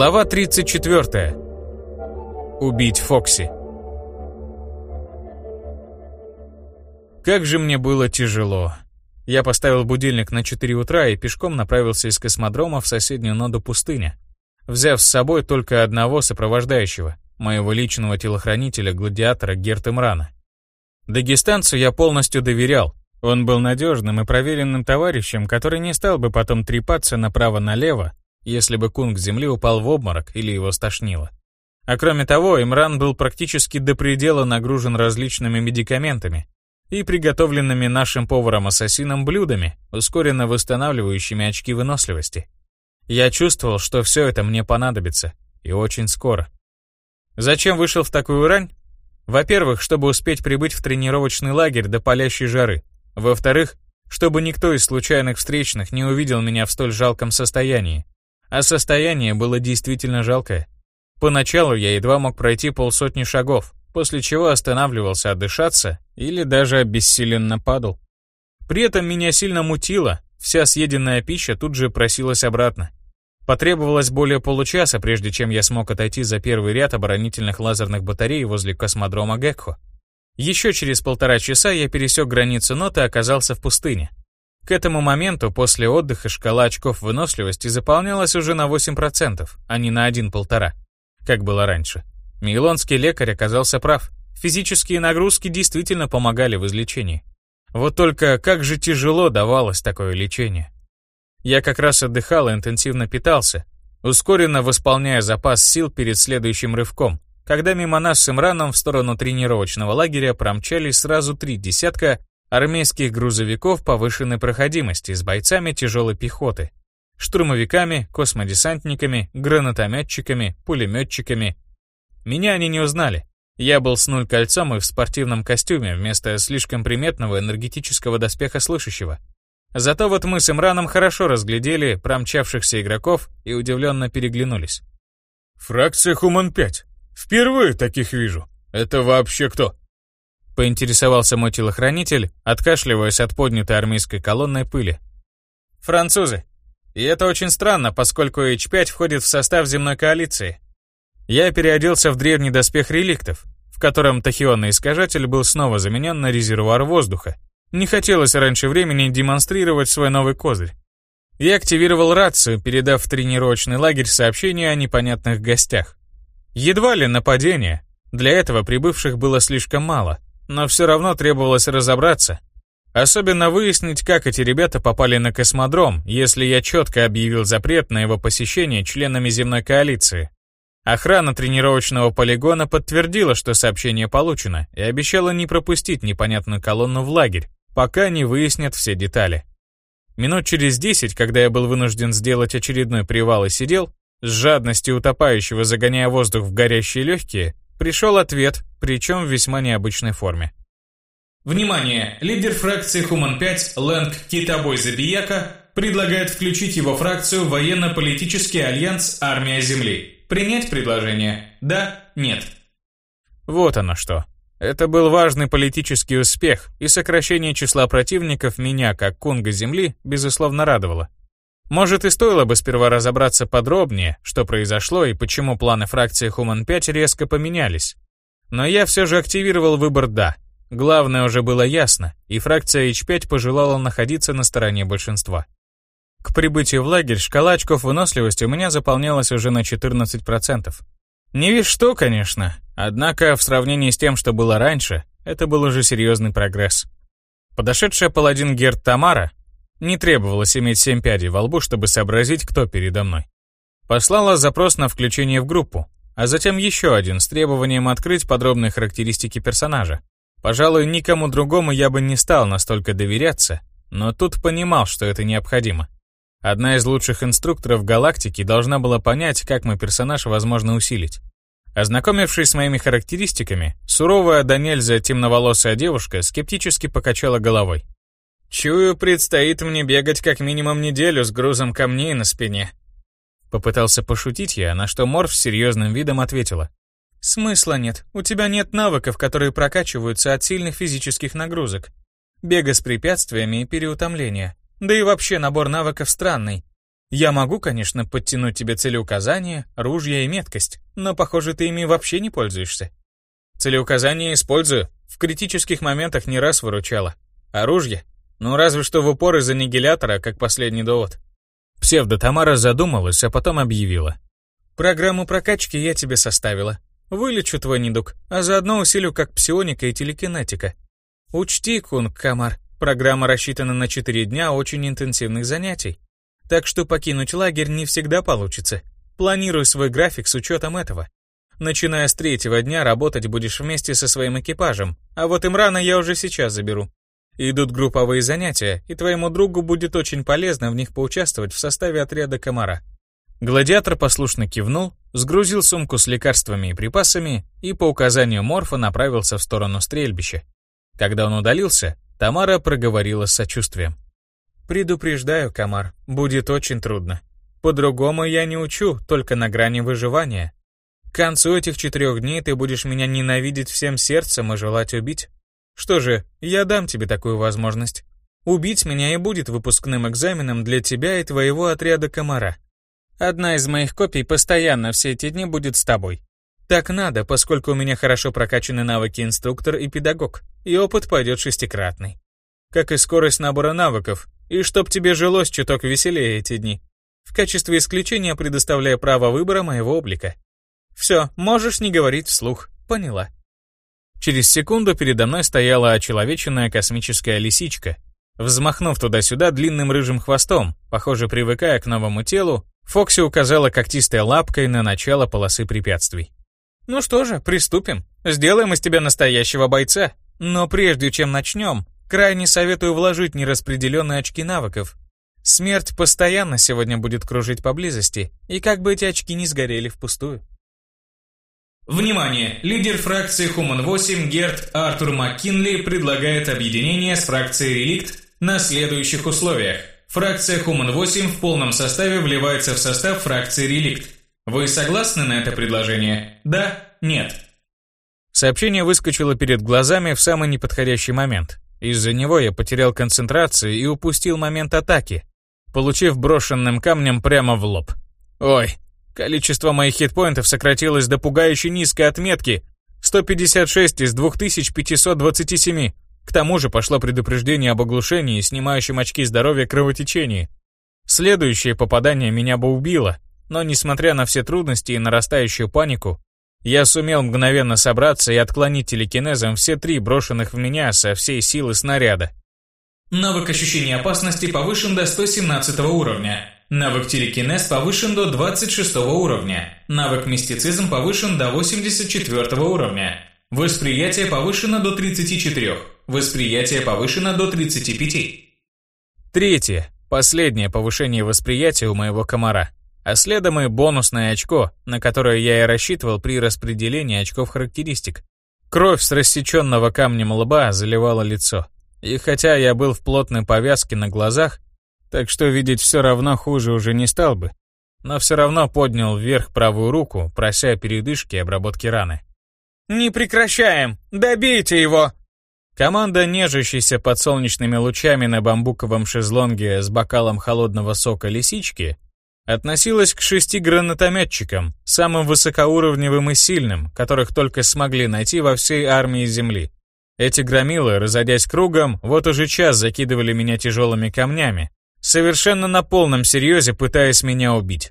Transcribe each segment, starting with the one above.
Глава 34. Убить Фокси. Как же мне было тяжело. Я поставил будильник на 4 утра и пешком направился из космодрома в соседнюю ноду пустыня, взяв с собой только одного сопровождающего, моего личного телохранителя-гладиатора Герта Мрана. Дагестанцу я полностью доверял. Он был надежным и проверенным товарищем, который не стал бы потом трепаться направо-налево, если бы кунг земли упал в обморок или его стошнило. А кроме того, Имран был практически до предела нагружен различными медикаментами и приготовленными нашим поваром-ассасином блюдами, ускоренно восстанавливающими очки выносливости. Я чувствовал, что все это мне понадобится, и очень скоро. Зачем вышел в такую рань? Во-первых, чтобы успеть прибыть в тренировочный лагерь до палящей жары. Во-вторых, чтобы никто из случайных встречных не увидел меня в столь жалком состоянии. А состояние было действительно жалкое. Поначалу я едва мог пройти полсотни шагов, после чего останавливался отдышаться или даже обессиленно падал. При этом меня сильно мутило, вся съеденная пища тут же просилась обратно. Потребовалось более получаса, прежде чем я смог отойти за первый ряд оборонительных лазерных батарей возле космодрома Гекхо. Еще через полтора часа я пересек границу ноты и оказался в пустыне. К этому моменту после отдыха шкала очков выносливости заполнялась уже на 8%, а не на 1,5%, как было раньше. Мейлонский лекарь оказался прав. Физические нагрузки действительно помогали в излечении. Вот только как же тяжело давалось такое лечение. Я как раз отдыхал и интенсивно питался, ускоренно восполняя запас сил перед следующим рывком, когда мимо нас с Имраном в сторону тренировочного лагеря промчались сразу три десятка армейских грузовиков повышенной проходимости с бойцами тяжелой пехоты, штурмовиками, космодесантниками, гранатометчиками, пулеметчиками. Меня они не узнали. Я был с нуль кольцом и в спортивном костюме вместо слишком приметного энергетического доспеха слышащего. Зато вот мы с Имраном хорошо разглядели промчавшихся игроков и удивленно переглянулись. «Фракция Хуман-5. Впервые таких вижу. Это вообще кто?» Поинтересовался мой телохранитель, откашливаясь от поднятой армейской колонной пыли. Французы. И это очень странно, поскольку H5 входит в состав земной коалиции. Я переоделся в древний доспех реликтов, в котором тахионный искажатель был снова заменен на резервуар воздуха. Не хотелось раньше времени демонстрировать свой новый козырь. Я активировал рацию, передав в тренировочный лагерь сообщение о непонятных гостях. Едва ли нападение. Для этого прибывших было слишком мало но все равно требовалось разобраться. Особенно выяснить, как эти ребята попали на космодром, если я четко объявил запрет на его посещение членами земной коалиции. Охрана тренировочного полигона подтвердила, что сообщение получено, и обещала не пропустить непонятную колонну в лагерь, пока не выяснят все детали. Минут через десять, когда я был вынужден сделать очередной привал и сидел, с жадностью утопающего загоняя воздух в горящие легкие, Пришел ответ, причем в весьма необычной форме. Внимание! Лидер фракции Хуман-5 Лэнг Китобой Забияка предлагает включить его фракцию в военно-политический альянс «Армия Земли». Принять предложение? Да? Нет? Вот оно что. Это был важный политический успех, и сокращение числа противников меня, как кунга Земли, безусловно радовало. Может и стоило бы сперва разобраться подробнее, что произошло и почему планы фракции Human-5 резко поменялись. Но я все же активировал выбор «да». Главное уже было ясно, и фракция H5 пожелала находиться на стороне большинства. К прибытию в лагерь шкала очков выносливости у меня заполнялась уже на 14%. Не весь что, конечно, однако в сравнении с тем, что было раньше, это был уже серьезный прогресс. Подошедшая паладин Герд Тамара, не требовалось иметь семь пядей во лбу, чтобы сообразить, кто передо мной. Послала запрос на включение в группу, а затем еще один с требованием открыть подробные характеристики персонажа. Пожалуй, никому другому я бы не стал настолько доверяться, но тут понимал, что это необходимо. Одна из лучших инструкторов галактики должна была понять, как мой персонаж возможно усилить. Ознакомившись с моими характеристиками, суровая до нельзя темноволосая девушка скептически покачала головой. Чую, предстоит мне бегать как минимум неделю с грузом камней на спине. Попытался пошутить я, на что Морф с серьезным видом ответила. Смысла нет. У тебя нет навыков, которые прокачиваются от сильных физических нагрузок. Бега с препятствиями и переутомления. Да и вообще набор навыков странный. Я могу, конечно, подтянуть тебе целеуказания, ружья и меткость, но, похоже, ты ими вообще не пользуешься. Целеуказания использую, в критических моментах не раз выручала. Оружие? Ну, разве что в упор из аннигилятора, как последний довод. Псевдо-Тамара задумалась, а потом объявила. «Программу прокачки я тебе составила. Вылечу твой недуг, а заодно усилю как псионика и телекинетика. Учти, Кунг Камар, программа рассчитана на 4 дня очень интенсивных занятий. Так что покинуть лагерь не всегда получится. Планируй свой график с учетом этого. Начиная с третьего дня работать будешь вместе со своим экипажем, а вот им рано я уже сейчас заберу. Идут групповые занятия, и твоему другу будет очень полезно в них поучаствовать в составе отряда комара. Гладиатор послушно кивнул, сгрузил сумку с лекарствами и припасами и по указанию Морфа направился в сторону стрельбища. Когда он удалился, Тамара проговорила с сочувствием. «Предупреждаю, Камар, будет очень трудно. По-другому я не учу, только на грани выживания. К концу этих четырех дней ты будешь меня ненавидеть всем сердцем и желать убить. Что же, я дам тебе такую возможность. Убить меня и будет выпускным экзаменом для тебя и твоего отряда комара. Одна из моих копий постоянно все эти дни будет с тобой. Так надо, поскольку у меня хорошо прокачаны навыки инструктор и педагог, и опыт пойдет шестикратный. Как и скорость набора навыков, и чтоб тебе жилось чуток веселее эти дни. В качестве исключения предоставляя право выбора моего облика. Все, можешь не говорить вслух, поняла. Через секунду передо мной стояла очеловеченная космическая лисичка. Взмахнув туда-сюда длинным рыжим хвостом, похоже, привыкая к новому телу, Фокси указала когтистой лапкой на начало полосы препятствий. «Ну что же, приступим. Сделаем из тебя настоящего бойца. Но прежде чем начнем, Крайне советую вложить нераспределенные очки навыков. Смерть постоянно сегодня будет кружить поблизости, и как бы эти очки не сгорели впустую. Внимание! Лидер фракции Human 8 Герт Артур МакКинли предлагает объединение с фракцией Реликт на следующих условиях. Фракция Human 8 в полном составе вливается в состав фракции Реликт. Вы согласны на это предложение? Да? Нет? Сообщение выскочило перед глазами в самый неподходящий момент. Из-за него я потерял концентрацию и упустил момент атаки, получив брошенным камнем прямо в лоб. Ой, количество моих хитпоинтов сократилось до пугающе низкой отметки 156 из 2527. К тому же пошло предупреждение об оглушении, снимающем очки здоровья кровотечении. Следующее попадание меня бы убило, но несмотря на все трудности и нарастающую панику, я сумел мгновенно собраться и отклонить телекинезом все три брошенных в меня со всей силы снаряда. Навык ощущения опасности повышен до 117 уровня. Навык телекинез повышен до 26 уровня. Навык мистицизм повышен до 84 уровня. Восприятие повышено до 34. Восприятие повышено до 35. Третье. Последнее повышение восприятия у моего комара а следом и бонусное очко, на которое я и рассчитывал при распределении очков характеристик. Кровь с рассеченного камнем лба заливала лицо. И хотя я был в плотной повязке на глазах, так что видеть все равно хуже уже не стал бы, но все равно поднял вверх правую руку, прося передышки и обработки раны. «Не прекращаем! Добейте его!» Команда, нежащейся под солнечными лучами на бамбуковом шезлонге с бокалом холодного сока лисички, относилась к шести гранатометчикам, самым высокоуровневым и сильным, которых только смогли найти во всей армии Земли. Эти громилы, разойдясь кругом, вот уже час закидывали меня тяжелыми камнями, совершенно на полном серьезе пытаясь меня убить.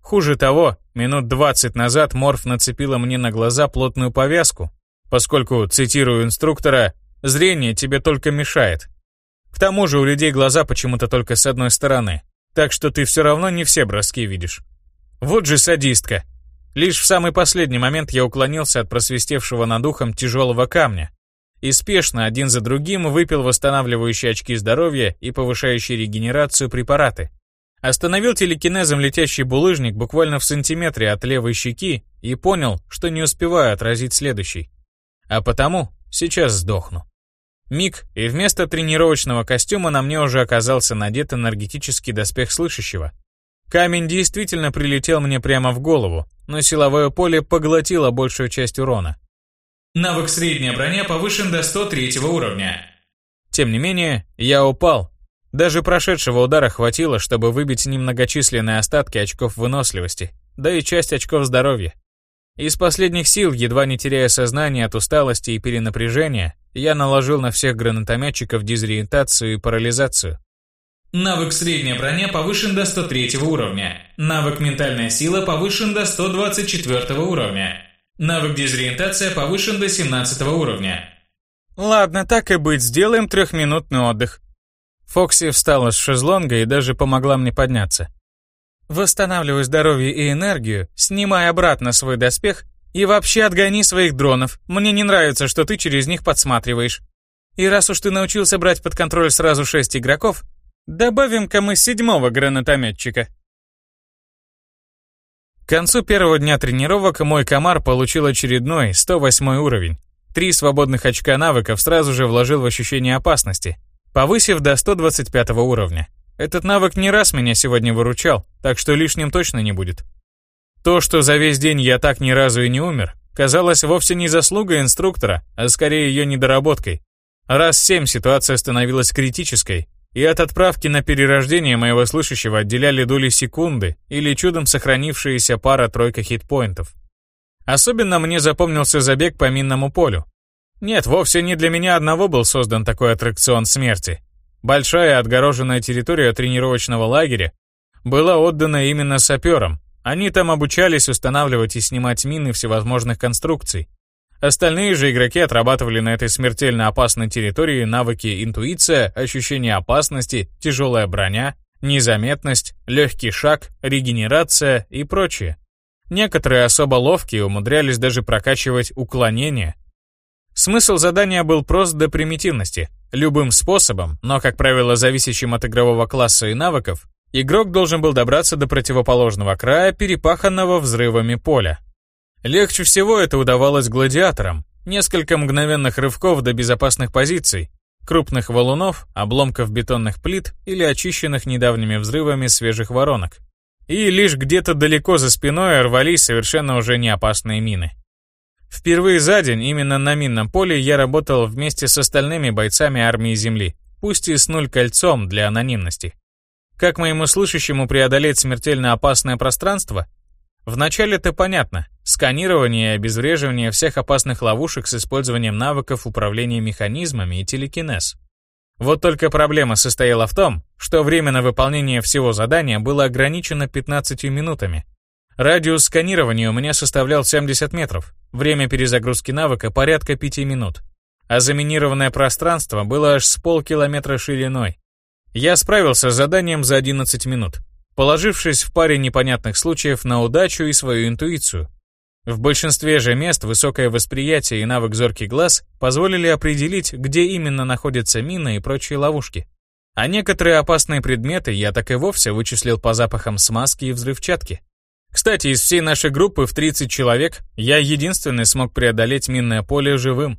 Хуже того, минут двадцать назад Морф нацепила мне на глаза плотную повязку, поскольку, цитирую инструктора, «зрение тебе только мешает». К тому же у людей глаза почему-то только с одной стороны, так что ты все равно не все броски видишь. Вот же садистка. Лишь в самый последний момент я уклонился от просвистевшего над ухом тяжелого камня и спешно один за другим выпил восстанавливающие очки здоровья и повышающие регенерацию препараты. Остановил телекинезом летящий булыжник буквально в сантиметре от левой щеки и понял, что не успеваю отразить следующий. А потому сейчас сдохну. Миг, и вместо тренировочного костюма на мне уже оказался надет энергетический доспех слышащего. Камень действительно прилетел мне прямо в голову, но силовое поле поглотило большую часть урона. Навык средняя броня повышен до 103 уровня. Тем не менее, я упал, Даже прошедшего удара хватило, чтобы выбить немногочисленные остатки очков выносливости, да и часть очков здоровья. Из последних сил, едва не теряя сознание от усталости и перенапряжения, я наложил на всех гранатометчиков дезориентацию и парализацию. Навык «Средняя броня» повышен до 103 уровня. Навык «Ментальная сила» повышен до 124 уровня. Навык «Дезориентация» повышен до 17 уровня. Ладно, так и быть, сделаем трехминутный отдых. Фокси встала с шезлонга и даже помогла мне подняться. Восстанавливай здоровье и энергию, снимай обратно свой доспех и вообще отгони своих дронов. Мне не нравится, что ты через них подсматриваешь. И раз уж ты научился брать под контроль сразу шесть игроков, добавим-ка мы седьмого гранатометчика. К концу первого дня тренировок мой комар получил очередной, 108 уровень. Три свободных очка навыков сразу же вложил в ощущение опасности, повысив до 125 уровня. Этот навык не раз меня сегодня выручал, так что лишним точно не будет. То, что за весь день я так ни разу и не умер, казалось вовсе не заслугой инструктора, а скорее ее недоработкой. Раз семь ситуация становилась критической, и от отправки на перерождение моего слышащего отделяли доли секунды или чудом сохранившиеся пара-тройка хитпоинтов. Особенно мне запомнился забег по минному полю. Нет, вовсе не для меня одного был создан такой аттракцион смерти. Большая отгороженная территория тренировочного лагеря была отдана именно саперам. Они там обучались устанавливать и снимать мины всевозможных конструкций. Остальные же игроки отрабатывали на этой смертельно опасной территории навыки интуиция, ощущение опасности, тяжелая броня, незаметность, легкий шаг, регенерация и прочее. Некоторые особо ловкие умудрялись даже прокачивать уклонение. Смысл задания был прост до примитивности. Любым способом, но, как правило, зависящим от игрового класса и навыков, игрок должен был добраться до противоположного края перепаханного взрывами поля. Легче всего это удавалось гладиаторам. Несколько мгновенных рывков до безопасных позиций, крупных валунов, обломков бетонных плит или очищенных недавними взрывами свежих воронок и лишь где-то далеко за спиной рвались совершенно уже не опасные мины. Впервые за день именно на минном поле я работал вместе с остальными бойцами армии Земли, пусть и с нуль кольцом для анонимности. Как моему слышащему преодолеть смертельно опасное пространство? Вначале это понятно. Сканирование и обезвреживание всех опасных ловушек с использованием навыков управления механизмами и телекинез. Вот только проблема состояла в том, что время на выполнение всего задания было ограничено 15 минутами. Радиус сканирования у меня составлял 70 метров, время перезагрузки навыка порядка 5 минут, а заминированное пространство было аж с полкилометра шириной. Я справился с заданием за 11 минут, положившись в паре непонятных случаев на удачу и свою интуицию, в большинстве же мест высокое восприятие и навык зоркий глаз позволили определить, где именно находятся мины и прочие ловушки. А некоторые опасные предметы я так и вовсе вычислил по запахам смазки и взрывчатки. Кстати, из всей нашей группы в 30 человек я единственный смог преодолеть минное поле живым.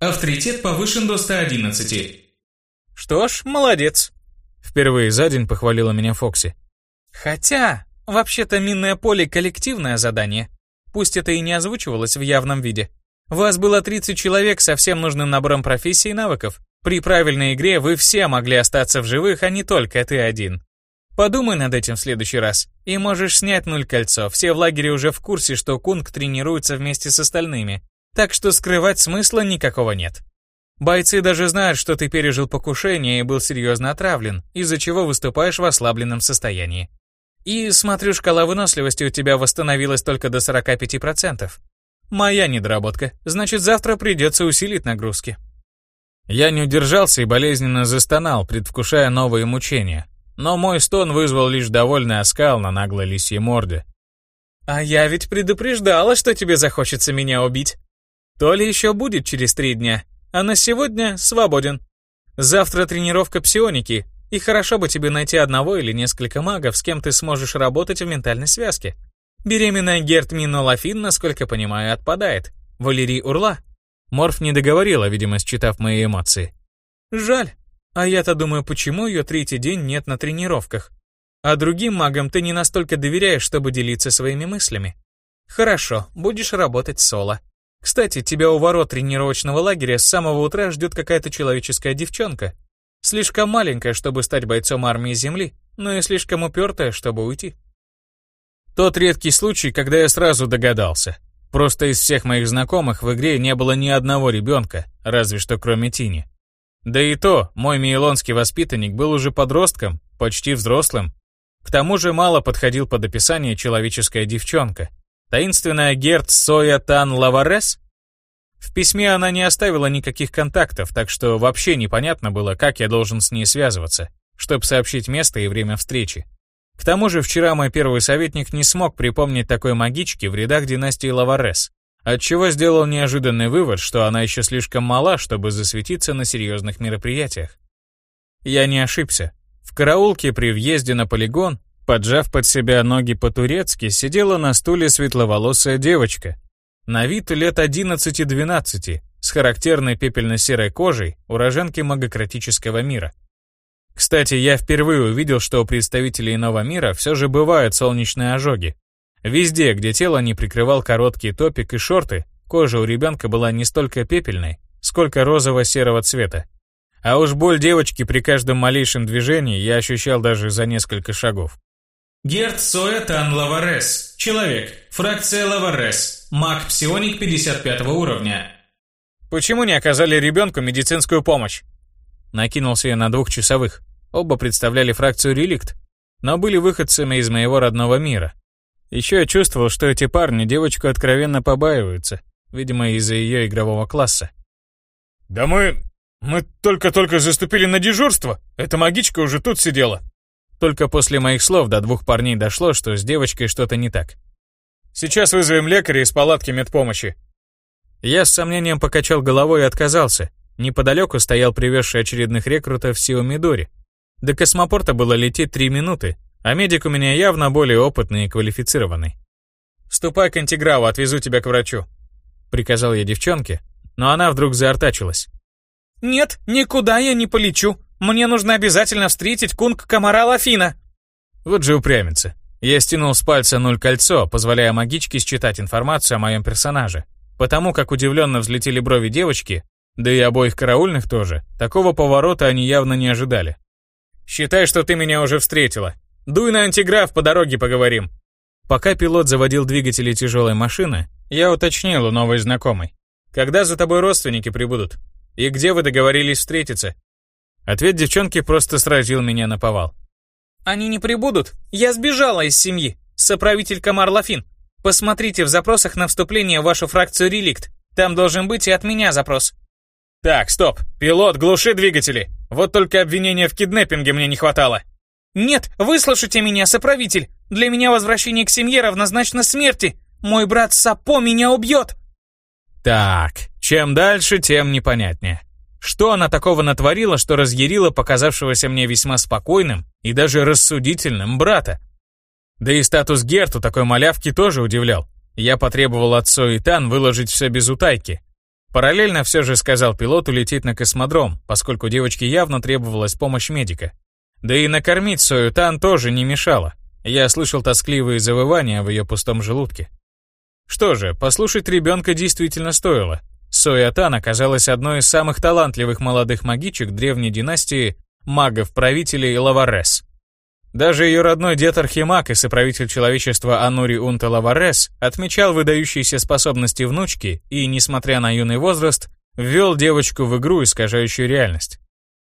Авторитет повышен до 111. Что ж, молодец. Впервые за день похвалила меня Фокси. Хотя, вообще-то минное поле коллективное задание пусть это и не озвучивалось в явном виде. Вас было 30 человек со всем нужным набором профессий и навыков. При правильной игре вы все могли остаться в живых, а не только ты один. Подумай над этим в следующий раз. И можешь снять нуль кольцо. Все в лагере уже в курсе, что Кунг тренируется вместе с остальными. Так что скрывать смысла никакого нет. Бойцы даже знают, что ты пережил покушение и был серьезно отравлен, из-за чего выступаешь в ослабленном состоянии. И, смотрю, шкала выносливости у тебя восстановилась только до 45%. Моя недоработка. Значит, завтра придется усилить нагрузки. Я не удержался и болезненно застонал, предвкушая новые мучения. Но мой стон вызвал лишь довольный оскал на наглой лисьей морде. «А я ведь предупреждала, что тебе захочется меня убить. То ли еще будет через три дня, а на сегодня свободен. Завтра тренировка псионики, и хорошо бы тебе найти одного или несколько магов, с кем ты сможешь работать в ментальной связке. Беременная Герт Минолафин, насколько понимаю, отпадает. Валерий Урла. Морф не договорила, видимо, считав мои эмоции. Жаль. А я-то думаю, почему ее третий день нет на тренировках. А другим магам ты не настолько доверяешь, чтобы делиться своими мыслями. Хорошо, будешь работать соло. Кстати, тебя у ворот тренировочного лагеря с самого утра ждет какая-то человеческая девчонка. Слишком маленькая, чтобы стать бойцом армии Земли, но и слишком упертая, чтобы уйти. Тот редкий случай, когда я сразу догадался. Просто из всех моих знакомых в игре не было ни одного ребенка, разве что кроме Тини. Да и то, мой мейлонский воспитанник был уже подростком, почти взрослым. К тому же мало подходил под описание человеческая девчонка. Таинственная Герт Соя Тан Лаварес? В письме она не оставила никаких контактов, так что вообще непонятно было, как я должен с ней связываться, чтобы сообщить место и время встречи. К тому же вчера мой первый советник не смог припомнить такой магички в рядах династии Лаварес, отчего сделал неожиданный вывод, что она еще слишком мала, чтобы засветиться на серьезных мероприятиях. Я не ошибся. В караулке при въезде на полигон, поджав под себя ноги по-турецки, сидела на стуле светловолосая девочка. На вид лет 11-12, с характерной пепельно-серой кожей, уроженки магократического мира. Кстати, я впервые увидел, что у представителей иного мира все же бывают солнечные ожоги, Везде, где тело не прикрывал короткий топик и шорты, кожа у ребенка была не столько пепельной, сколько розово-серого цвета. А уж боль девочки при каждом малейшем движении я ощущал даже за несколько шагов. Герт Соя Тан Лаварес. Человек. Фракция Лаварес. Маг псионик 55 уровня. Почему не оказали ребенку медицинскую помощь? Накинулся я на двух часовых. Оба представляли фракцию реликт, но были выходцами из моего родного мира, еще я чувствовал, что эти парни девочку откровенно побаиваются, видимо, из-за ее игрового класса. «Да мы... мы только-только заступили на дежурство. Эта магичка уже тут сидела». Только после моих слов до двух парней дошло, что с девочкой что-то не так. «Сейчас вызовем лекаря из палатки медпомощи». Я с сомнением покачал головой и отказался. Неподалеку стоял привезший очередных рекрутов Сио Мидори. До космопорта было лететь три минуты, а медик у меня явно более опытный и квалифицированный. «Ступай к Антиграву, отвезу тебя к врачу», — приказал я девчонке, но она вдруг заортачилась. «Нет, никуда я не полечу. Мне нужно обязательно встретить кунг Камара Лафина». Вот же упрямится. Я стянул с пальца нуль кольцо, позволяя магичке считать информацию о моем персонаже. Потому как удивленно взлетели брови девочки, да и обоих караульных тоже, такого поворота они явно не ожидали. «Считай, что ты меня уже встретила», Дуй на антиграф, по дороге поговорим». Пока пилот заводил двигатели тяжелой машины, я уточнил у новой знакомой. «Когда за тобой родственники прибудут? И где вы договорились встретиться?» Ответ девчонки просто сразил меня на повал. «Они не прибудут. Я сбежала из семьи. Соправитель Камар Лафин. Посмотрите в запросах на вступление в вашу фракцию «Реликт». Там должен быть и от меня запрос». «Так, стоп. Пилот, глуши двигатели. Вот только обвинения в киднеппинге мне не хватало». «Нет, выслушайте меня, соправитель! Для меня возвращение к семье равнозначно смерти! Мой брат Сапо меня убьет!» Так, чем дальше, тем непонятнее. Что она такого натворила, что разъярила показавшегося мне весьма спокойным и даже рассудительным брата? Да и статус Герту такой малявки тоже удивлял. Я потребовал от Сои Тан выложить все без утайки. Параллельно все же сказал пилоту лететь на космодром, поскольку девочке явно требовалась помощь медика. Да и накормить Сою Тан тоже не мешало. Я слышал тоскливые завывания в ее пустом желудке. Что же, послушать ребенка действительно стоило. Соя Тан оказалась одной из самых талантливых молодых магичек древней династии магов-правителей Лаварес. Даже ее родной дед Архимаг и соправитель человечества Анури Унта Лаварес отмечал выдающиеся способности внучки и, несмотря на юный возраст, ввел девочку в игру, искажающую реальность.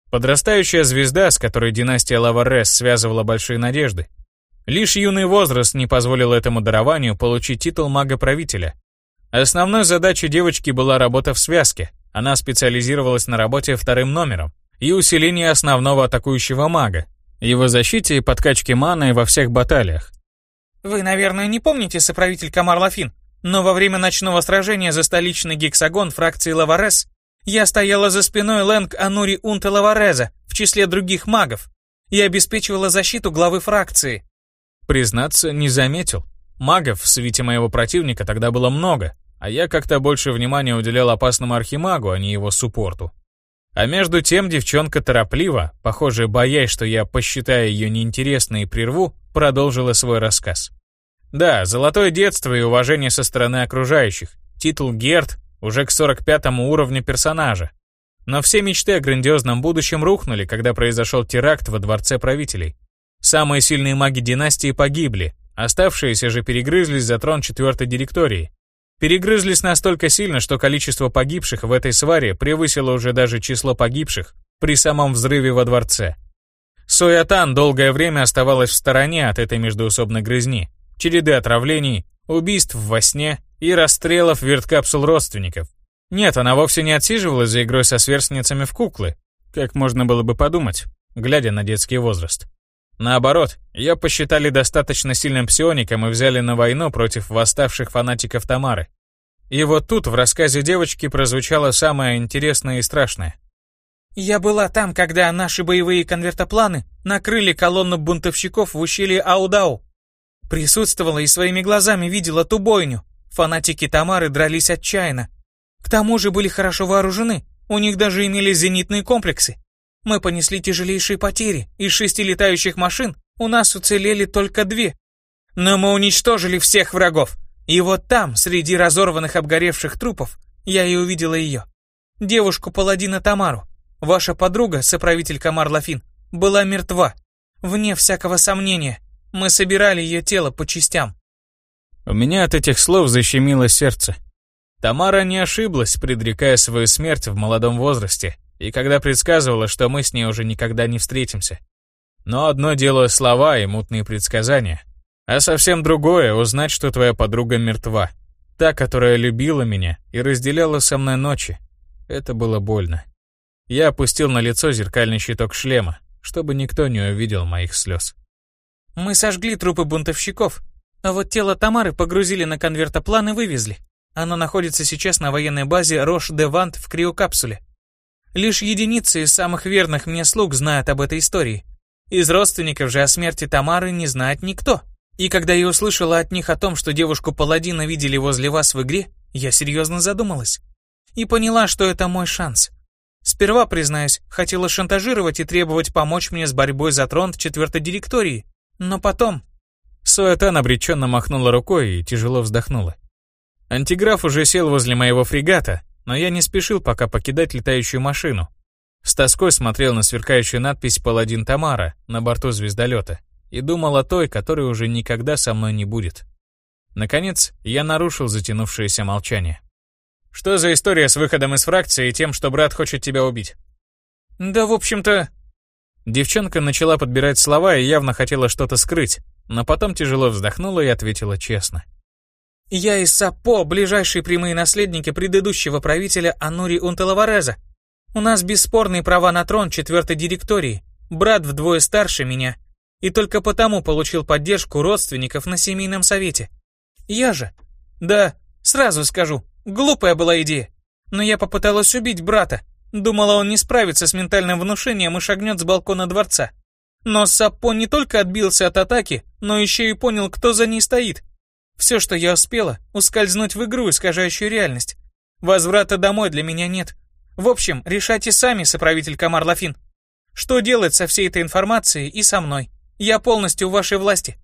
Подрастающая звезда, с которой династия Лаварес связывала большие надежды. Лишь юный возраст не позволил этому дарованию получить титул мага-правителя. Основной задачей девочки была работа в связке. Она специализировалась на работе вторым номером и усилении основного атакующего мага, его защите и подкачке маны во всех баталиях. Вы, наверное, не помните соправитель Камар Лафин, но во время ночного сражения за столичный гексагон фракции Лаварес я стояла за спиной Лэнг Анури Унта Лавареза, в числе других магов, и обеспечивала защиту главы фракции. Признаться, не заметил. Магов в свете моего противника тогда было много, а я как-то больше внимания уделял опасному архимагу, а не его суппорту. А между тем девчонка торопливо, похоже, боясь, что я посчитаю ее неинтересной и прерву, продолжила свой рассказ. Да, золотое детство и уважение со стороны окружающих, титул Герд уже к 45 уровню персонажа. Но все мечты о грандиозном будущем рухнули, когда произошел теракт во дворце правителей. Самые сильные маги династии погибли, оставшиеся же перегрызлись за трон четвертой директории. Перегрызлись настолько сильно, что количество погибших в этой сваре превысило уже даже число погибших при самом взрыве во дворце. Соятан долгое время оставалась в стороне от этой междоусобной грызни, череды отравлений, убийств во сне и расстрелов верткапсул родственников. Нет, она вовсе не отсиживалась за игрой со сверстницами в куклы, как можно было бы подумать, глядя на детский возраст. Наоборот, ее посчитали достаточно сильным псиоником и взяли на войну против восставших фанатиков Тамары. И вот тут в рассказе девочки прозвучало самое интересное и страшное. «Я была там, когда наши боевые конвертопланы накрыли колонну бунтовщиков в ущелье Аудау. Присутствовала и своими глазами видела ту бойню. Фанатики Тамары дрались отчаянно. К тому же были хорошо вооружены, у них даже имелись зенитные комплексы. Мы понесли тяжелейшие потери. Из шести летающих машин у нас уцелели только две. Но мы уничтожили всех врагов. И вот там, среди разорванных обгоревших трупов, я и увидела ее. Девушку-паладина Тамару. Ваша подруга, соправитель Камар Лафин, была мертва. Вне всякого сомнения. Мы собирали ее тело по частям. У меня от этих слов защемило сердце. Тамара не ошиблась, предрекая свою смерть в молодом возрасте, и когда предсказывала, что мы с ней уже никогда не встретимся. Но одно дело слова и мутные предсказания, а совсем другое — узнать, что твоя подруга мертва. Та, которая любила меня и разделяла со мной ночи. Это было больно. Я опустил на лицо зеркальный щиток шлема, чтобы никто не увидел моих слез. Мы сожгли трупы бунтовщиков, а вот тело Тамары погрузили на конвертоплан и вывезли. Оно находится сейчас на военной базе Рош-де-Вант в криокапсуле. Лишь единицы из самых верных мне слуг знают об этой истории. Из родственников же о смерти Тамары не знает никто. И когда я услышала от них о том, что девушку-паладина видели возле вас в игре, я серьезно задумалась. И поняла, что это мой шанс. Сперва, признаюсь, хотела шантажировать и требовать помочь мне с борьбой за трон в четвертой директории. Но потом... Суэтан обреченно махнула рукой и тяжело вздохнула. Антиграф уже сел возле моего фрегата, но я не спешил пока покидать летающую машину. С тоской смотрел на сверкающую надпись «Паладин Тамара» на борту звездолета и думал о той, которой уже никогда со мной не будет. Наконец, я нарушил затянувшееся молчание. «Что за история с выходом из фракции и тем, что брат хочет тебя убить?» «Да, в общем-то...» Девчонка начала подбирать слова и явно хотела что-то скрыть, но потом тяжело вздохнула и ответила честно. Я и Сапо, ближайшие прямые наследники предыдущего правителя Анури Унтелавареза. У нас бесспорные права на трон четвертой директории. Брат вдвое старше меня. И только потому получил поддержку родственников на семейном совете. Я же... Да, сразу скажу, глупая была идея. Но я попыталась убить брата. Думала, он не справится с ментальным внушением и шагнет с балкона дворца. Но Сапо не только отбился от атаки, но еще и понял, кто за ней стоит. Все, что я успела, ускользнуть в игру, искажающую реальность. Возврата домой для меня нет. В общем, решайте сами, соправитель Камар Лафин. Что делать со всей этой информацией и со мной? Я полностью в вашей власти.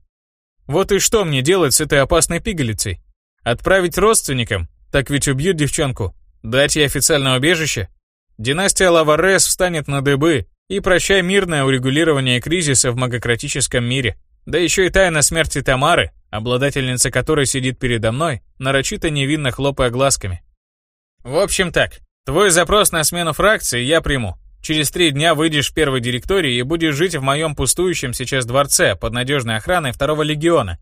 Вот и что мне делать с этой опасной пигалицей? Отправить родственникам? Так ведь убьют девчонку. Дать ей официальное убежище? Династия Лаварес встанет на дыбы, и прощай мирное урегулирование кризиса в магократическом мире. Да еще и тайна смерти Тамары, обладательница которой сидит передо мной, нарочито невинно хлопая глазками. В общем так, твой запрос на смену фракции я приму. Через три дня выйдешь в первой директории и будешь жить в моем пустующем сейчас дворце под надежной охраной второго легиона.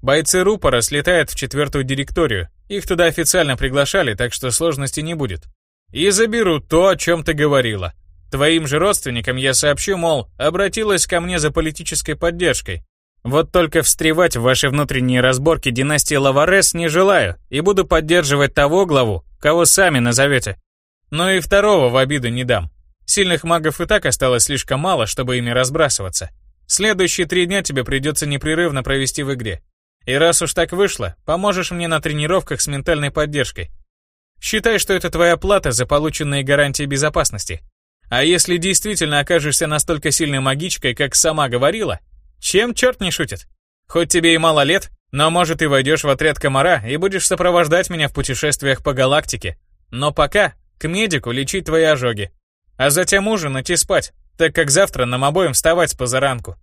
Бойцы рупора слетают в четвертую директорию. Их туда официально приглашали, так что сложностей не будет. И заберут то, о чем ты говорила. Твоим же родственникам я сообщу, мол, обратилась ко мне за политической поддержкой. Вот только встревать в ваши внутренние разборки династии Лаварес не желаю и буду поддерживать того главу, кого сами назовете. Но и второго в обиду не дам. Сильных магов и так осталось слишком мало, чтобы ими разбрасываться. Следующие три дня тебе придется непрерывно провести в игре. И раз уж так вышло, поможешь мне на тренировках с ментальной поддержкой. Считай, что это твоя плата за полученные гарантии безопасности. А если действительно окажешься настолько сильной магичкой, как сама говорила, чем черт не шутит? Хоть тебе и мало лет, но может и войдешь в отряд комара и будешь сопровождать меня в путешествиях по галактике. Но пока к медику лечить твои ожоги. а затем ужинать и спать, так как завтра нам обоим вставать позаранку.